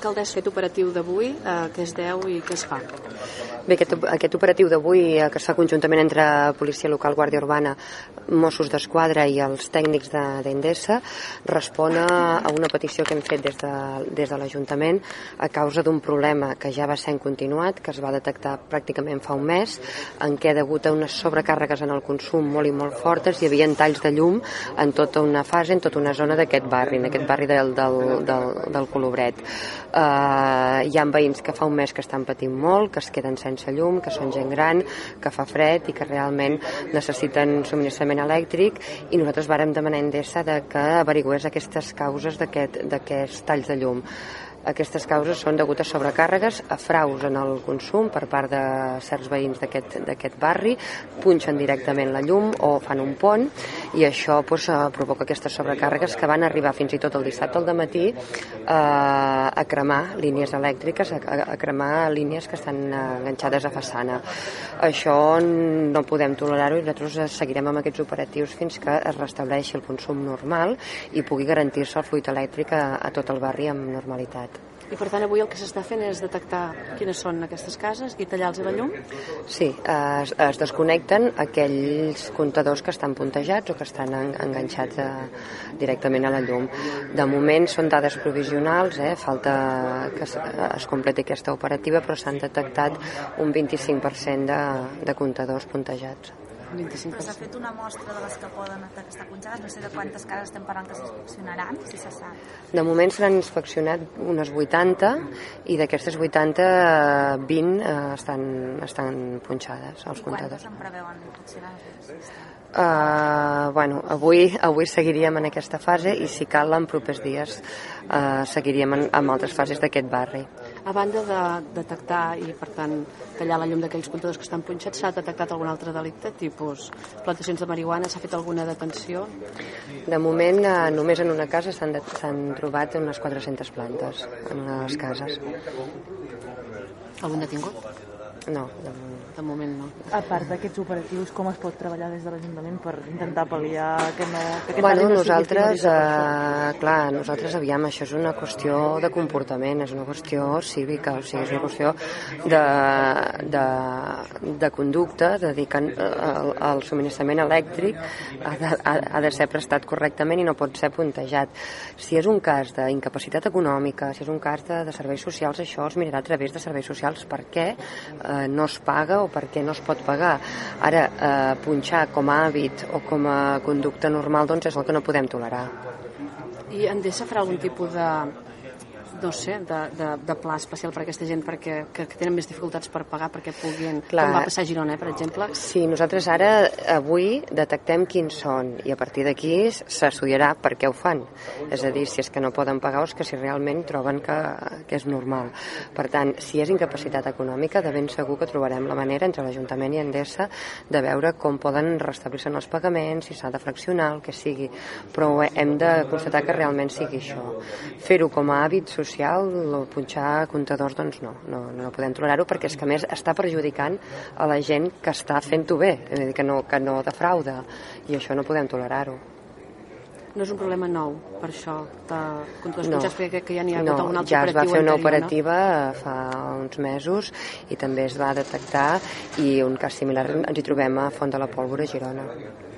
Alcaldessa, aquest operatiu d'avui, eh, què es deu i què es fa? Bé, aquest, aquest operatiu d'avui, eh, que es fa conjuntament entre Policia Local, Guàrdia Urbana, Mossos d'Esquadra i els tècnics d'Endesa, respon a una petició que hem fet des de, des de l'Ajuntament a causa d'un problema que ja va ser continuat, que es va detectar pràcticament fa un mes, en què degut a unes sobrecàrregues en el consum molt i molt fortes hi havia talls de llum en tota una fase, en tota una zona d'aquest barri, en aquest barri del, del, del, del Colobret. Uh, hi ha veïns que fa un mes que estan patint molt, que es queden sense llum, que són gent gran, que fa fred i que realment necessiten subministrament elèctric i nosaltres vàrem demanar a Endesa de que averigüés aquestes causes d'aquests aquest, talls de llum. Aquestes causes són degut a sobrecàrregues, a fraus en el consum per part de certs veïns d'aquest barri, punxen directament la llum o fan un pont i això doncs, provoca aquestes sobrecàrregues que van arribar fins i tot el dissabte al matí eh, a cremar línies elèctriques, a, a cremar línies que estan enganxades a façana. Això no podem tolerar-ho i nosaltres seguirem amb aquests operatius fins que es restableixi el consum normal i pugui garantir-se el fluid elèctric a, a tot el barri amb normalitat. I per tant avui el que s'està fent és detectar quines són aquestes cases i tallar-los la llum? Sí, es, es desconnecten aquells comptadors que estan puntejats o que estan en, enganxats a, directament a la llum. De moment són dades provisionals, eh? falta que es, es completi aquesta operativa, però s'han detectat un 25% de, de comptadors puntejats. 25%. Però s'ha fet una mostra de les que poden estar punxades, no sé de quantes cases estem parlant que s'inspeccionaran, si se sap. De moment se n'han inspeccionat unes 80 i d'aquestes 80, 20 eh, estan, estan punxades, els I comptadors. quantes en preveuen? Uh, bueno, avui, avui seguiríem en aquesta fase i si cal en propers dies uh, seguiríem en, en altres fases d'aquest barri. A banda de detectar i, per tant, tallar la llum d'aquells comptadors que estan punxats, s'ha detectat algun altre delicte, tipus plantacions de marihuana, s'ha fet alguna detenció? De moment, uh, només en una casa s'han trobat unes 400 plantes en una de les cases. Algun detingut? No, de, de moment no. A part d'aquests operatius, com es pot treballar des de l'Ajuntament per intentar pal·liar que no... Que aquest bueno, no nosaltres, eh, clar, nosaltres aviam, això és una qüestió de comportament, és una qüestió cívica, o sigui, és una qüestió de, de, de conducta, de dir que el, el subministrament elèctric ha de, ha, ha de ser prestat correctament i no pot ser puntejat. Si és un cas d'incapacitat econòmica, si és un cas de, de serveis socials, això es mirarà a través de serveis socials. Per què eh, no es paga o per què no es pot pagar. Ara, eh, punxar com a hàbit o com a conducta normal doncs és el que no podem tolerar. I Endesa farà algun tipus de, no sé, de, de, de pla especial per a aquesta gent perquè que, que tenen més dificultats per pagar perquè puguin, Clar. com va passar a Girona, eh, per exemple? Sí, nosaltres ara, avui, detectem quins són i a partir d'aquí s'estudiarà per què ho fan. És a dir, si és que no poden pagar o és que si realment troben que, que és normal. Per tant, si és incapacitat econòmica, de ben segur que trobarem la manera entre l'Ajuntament i Endesa de veure com poden restablir-se els pagaments, si s'ha de fraccionar, el que sigui. Però hem de constatar que realment sigui això. Fer-ho com a hàbit social social, el punxar comptadors, doncs no, no, no podem tolerar-ho perquè és que més està perjudicant a la gent que està fent-ho bé, és a dir, que no, que no defrauda, i això no podem tolerar-ho. No és un problema nou, per això, de comptadors no, punxats, perquè que ja n'hi ha no, hagut algun altre ja es va fer una anterior, operativa no? fa uns mesos i també es va detectar i un cas similar ens hi trobem a Font de la Pólvora, a Girona.